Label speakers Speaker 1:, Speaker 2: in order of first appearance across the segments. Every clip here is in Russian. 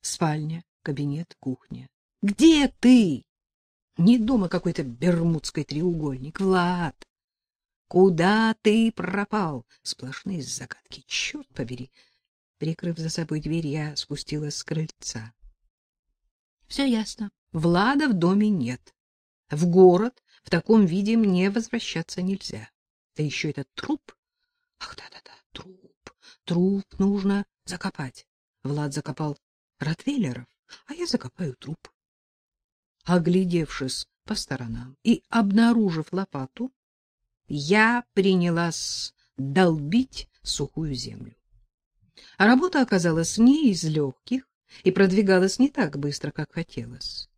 Speaker 1: Спальня, кабинет, кухня. Где ты? Не дома какой-то бермудский треугольник. Влад, куда ты пропал? Сплошные загадки, черт побери. Прикрыв за собой дверь, я спустилась с крыльца. Все ясно. Влада в доме нет. В город в таком виде мне возвращаться нельзя. Да еще этот труп. Ах, да-да-да, труп. Труп нужно закопать. Влад закопал ротвейлеров, а я закопаю труп. Оглядевшись по сторонам и обнаружив лопату, я принялась долбить сухую землю. А работа оказалась не из легких и продвигалась не так быстро, как хотелось.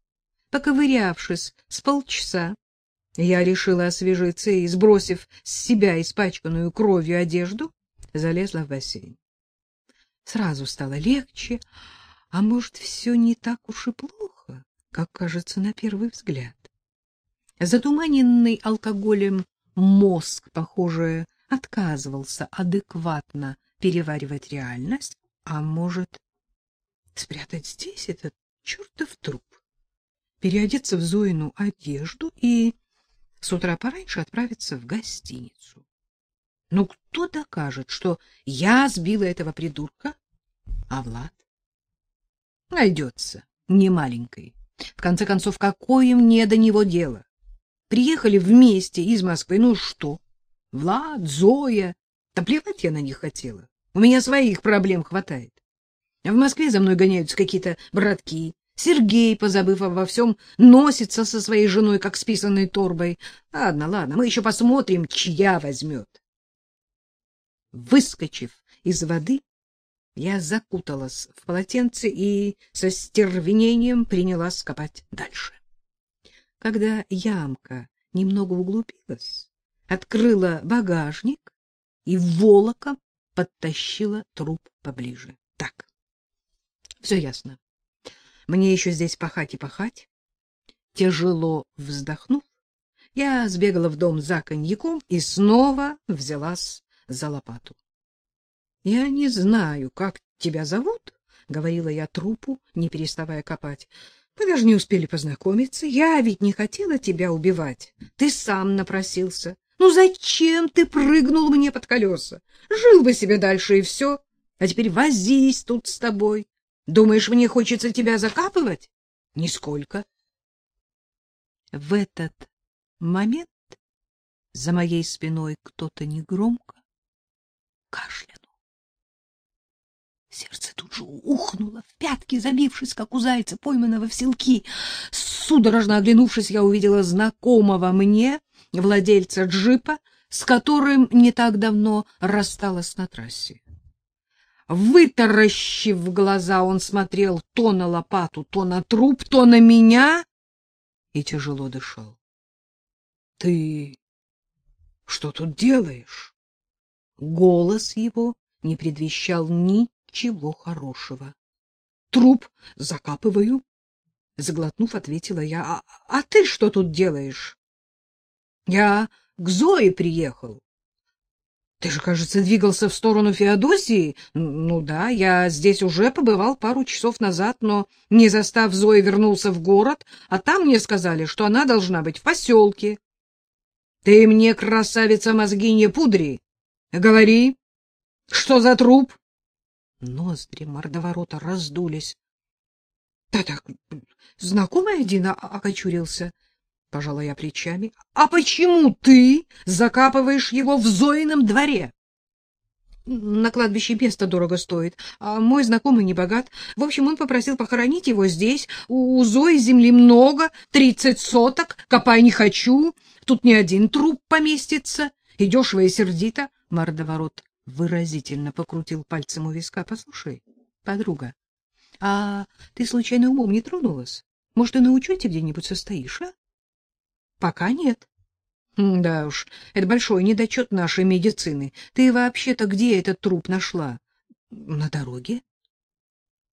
Speaker 1: Поковырявшись с полчаса, я решила освежиться и, сбросив с себя испачканную кровью одежду, залезла в бассейн. Сразу стало легче, а может, все не так уж и плохо, как кажется на первый взгляд. Затуманенный алкоголем мозг, похоже, отказывался адекватно переваривать реальность, а может, спрятать здесь этот чертов труп, переодеться в Зоину одежду и с утра пораньше отправиться в гостиницу. Ну, кто докажет, что я сбила этого придурка, а Влад? Найдется, не маленькой. В конце концов, какое мне до него дело? Приехали вместе из Москвы, ну что? Влад, Зоя, да плевать я на них хотела. У меня своих проблем хватает. В Москве за мной гоняются какие-то братки. Сергей, позабыв обо всем, носится со своей женой, как с писаной торбой. Ладно, ладно, мы еще посмотрим, чья возьмет. Выскочив из воды, я закуталась в полотенце и со стервенением принялась копать дальше. Когда ямка немного углубилась, открыла багажник и волоком подтащила труп поближе. Так, все ясно. Мне еще здесь пахать и пахать. Тяжело вздохнув, я сбегала в дом за коньяком и снова взялась за лопату. — Я не знаю, как тебя зовут, — говорила я трупу, не переставая копать. — Мы даже не успели познакомиться. Я ведь не хотела тебя убивать. Ты сам напросился. Ну зачем ты прыгнул мне под колеса? Жил бы себе дальше и все. А теперь возись тут с тобой. Думаешь, мне хочется тебя закапывать? Нисколько. В этот момент за моей спиной кто-то негромко кашлянул. Сердце тут же ухнуло в пятки, забившись, как у зайца, пойманного в селки. Судорожно оглянувшись, я увидела знакомого мне, владельца джипа, с которым не так давно рассталась на трассе. Вытаращив глаза, он смотрел то на лопату, то на труп, то на меня и тяжело дышал. — Ты что тут делаешь? Голос его не предвещал ничего хорошего. — Труп закапываю, — заглотнув, ответила я. А, — А ты что тут делаешь? — Я к Зое приехал. — Ты же, кажется, двигался в сторону Феодосии. Ну да, я здесь уже побывал пару часов назад, но, не застав Зои, вернулся в город, а там мне сказали, что она должна быть в поселке. — Ты мне, красавица, мозги не пудри. Говори, что за труп? Ноздри мордоворота раздулись. Да так, знакомый один окочурился. Пожала я плечами. А почему ты закапываешь его в Зоином дворе? На кладбище место дорого стоит, а мой знакомый не богат. В общем, он попросил похоронить его здесь. У Зои земли много, тридцать соток, копай не хочу. Тут ни один труп поместится. И дешево, и сердито. Мордоворот выразительно покрутил пальцем у виска. — Послушай, подруга, а ты случайно умом не тронулась? Может, и на учете где-нибудь состоишь, а? — Пока нет. — Да уж, это большой недочет нашей медицины. Ты вообще-то где этот труп нашла? — На дороге.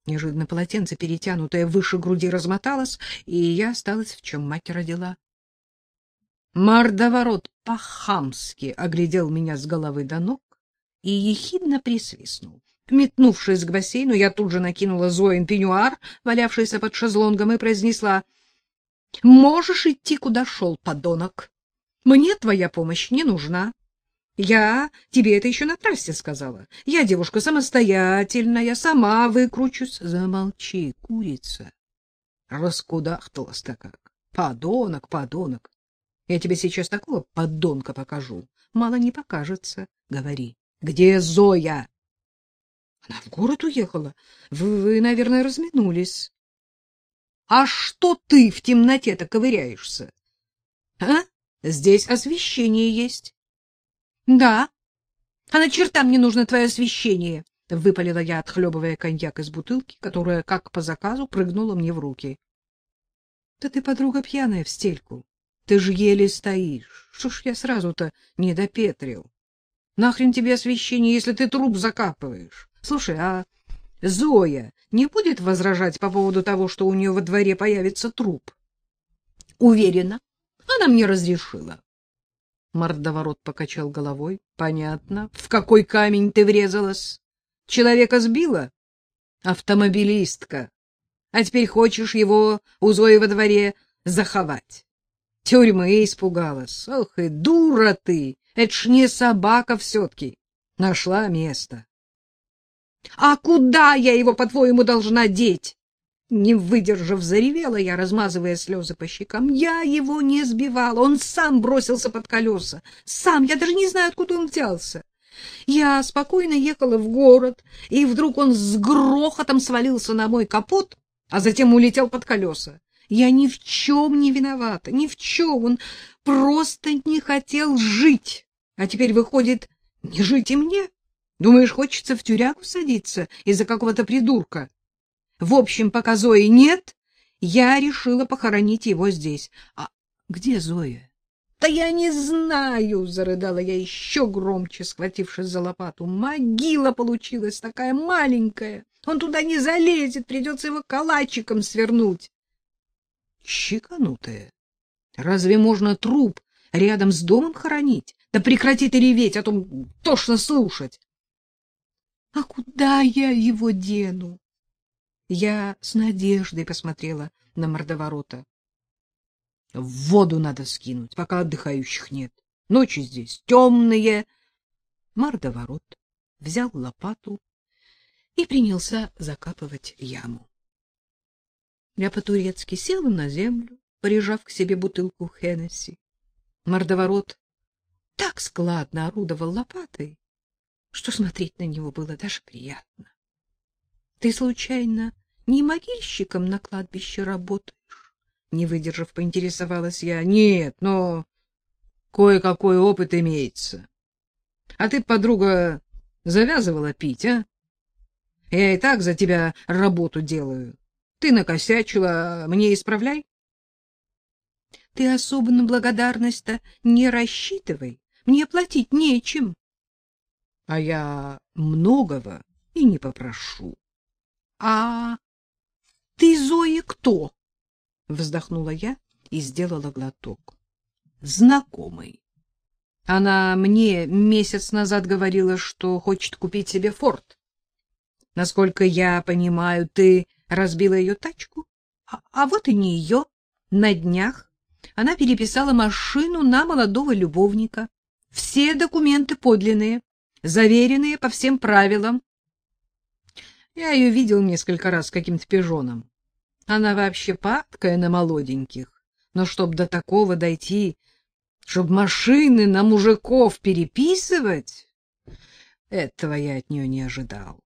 Speaker 1: Неожиданно полотенце, перетянутое выше груди, размоталось, и я осталась, в чем мать родила. Мордоворот по-хамски оглядел меня с головы до ног и ехидно присвистнул. Метнувшись к бассейну, я тут же накинула Зоин пеньюар, валявшийся под шезлонгом, и произнесла, «Можешь идти, куда шел, подонок. Мне твоя помощь не нужна. Я тебе это еще на трассе сказала. Я девушка самостоятельная, сама выкручусь. Замолчи, курица. Раскудахталась-то как. Подонок, подонок. Я тебе сейчас такого подонка покажу. Мало не покажется. Говори. Где Зоя? Она в город уехала. Вы, вы наверное, разминулись. А что ты в темноте-то ковыряешься? А? Здесь освещение есть. Да. А на черта мне нужно твое освещение, выпалила я, отхлебывая коньяк из бутылки, которая, как по заказу, прыгнула мне в руки. Да ты, подруга, пьяная в стельку. Ты ж еле стоишь. Что ж я сразу-то не допетрил? Нахрен тебе освещение, если ты труп закапываешь? Слушай, а Зоя не будет возражать по поводу того, что у нее во дворе появится труп? Уверена, она мне разрешила. Мордоворот покачал головой. — Понятно. В какой камень ты врезалась? Человека сбила? Автомобилистка. А теперь хочешь его у Зои во дворе заховать? Тюрьмы испугалась. Ох и дура ты! Это ж не собака все-таки. Нашла место. — А куда я его, по-твоему, должна деть? Не выдержав, заревела я, размазывая слезы по щекам. Я его не сбивала, он сам бросился под колеса. Сам, я даже не знаю, откуда он взялся. Я спокойно ехала в город, и вдруг он с грохотом свалился на мой капот, а затем улетел под колеса. Я ни в чем не виновата, ни в чем. Он просто не хотел жить. А теперь, выходит, не жить и мне. Думаешь, хочется в тюрягу садиться из-за какого-то придурка? В общем, пока Зои нет, я решила похоронить его здесь. А где Зоя? Да я не знаю, зарыдала я еще громче, схватившись за лопату. Могила получилась такая маленькая. Он туда не залезет, придется его калачиком свернуть. Щеканутая. Разве можно труп рядом с домом хоронить? Да прекрати ты реветь, а то тошно слушать. А куда я его дену? Я с надеждой посмотрела на мордоворота. В воду надо скинуть, пока отдыхающих нет. Ночи здесь темные. Мордоворот взял лопату и принялся закапывать яму. Я по-турецки села на землю, прижав к себе бутылку Хеннесси. Мордоворот так складно орудовал лопатой, что смотреть на него было даже приятно. — Ты, случайно, не могильщиком на кладбище работаешь? Не выдержав, поинтересовалась я. Нет, но кое-какой опыт имеется. А ты, подруга, завязывала пить, а? Я и так за тебя работу делаю. Ты накосячила, мне исправляй. Ты особо на благодарность-то не рассчитывай. Мне платить нечем. А я многого и не попрошу. А ты, Зои, кто? Вздохнула я и сделала глоток. Знакомый. Она мне месяц назад говорила, что хочет купить себе форт. Насколько я понимаю, ты разбила ее тачку? А, а вот и не ее. На днях она переписала машину на молодого любовника. Все документы подлинные, заверенные по всем правилам. Я ее видел несколько раз с каким-то пижоном. Она вообще падкая на молоденьких. Но чтоб до такого дойти, чтоб машины на мужиков переписывать, этого я от нее не ожидал.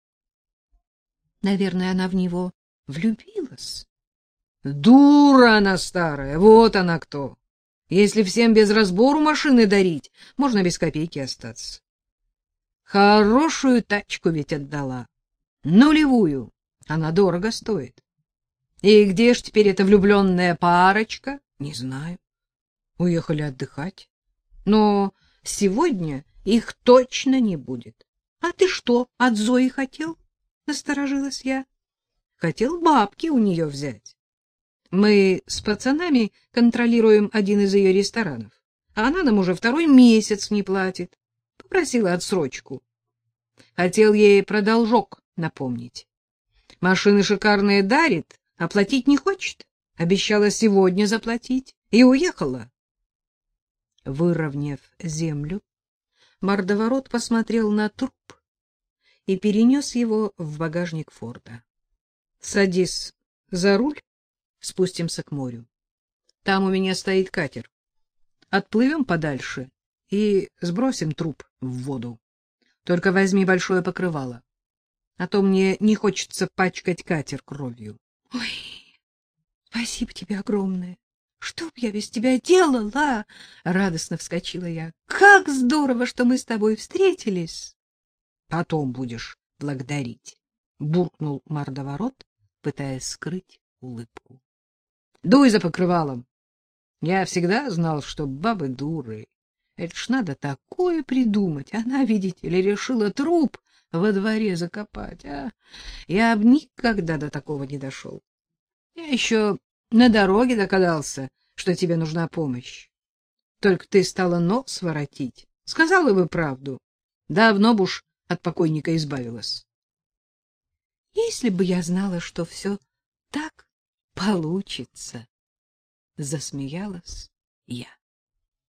Speaker 1: Наверное, она в него влюбилась. Дура она старая, вот она кто. Если всем без разбору машины дарить, можно без копейки остаться. Хорошую тачку ведь отдала. Нулевую. Она дорого стоит. И где ж теперь эта влюбленная парочка? Не знаю. Уехали отдыхать. Но сегодня их точно не будет. А ты что, от Зои хотел? Насторожилась я. Хотел бабки у нее взять. Мы с пацанами контролируем один из ее ресторанов. А она нам уже второй месяц не платит. Попросила отсрочку. Хотел ей продолжок напомнить. Машины шикарные дарит, оплатить не хочет. Обещала сегодня заплатить и уехала. Выровняв землю, мордоворот посмотрел на труп и перенес его в багажник Форда. — Садись за руль, спустимся к морю. Там у меня стоит катер. Отплывем подальше и сбросим труп в воду. Только возьми большое покрывало, а то мне не хочется пачкать катер кровью.
Speaker 2: — Ой, спасибо тебе огромное. Что б я без тебя делала? Радостно вскочила я. Как здорово, что мы с тобой встретились.
Speaker 1: Потом будешь благодарить, буркнул мордоворот, пытаясь скрыть улыбку. Дуй за покрывалом. Я всегда знал, что бабы дуры. Это ж надо такое придумать. Она, видите ли, решила труп во дворе закопать, а я б никогда до такого не дошел. Я еще на дороге догадался, что тебе нужна помощь. Только ты стала нос воротить. Сказала бы правду. Давно б уж от покойника избавилась.
Speaker 2: Если бы я знала, что все так получится, засмеялась я.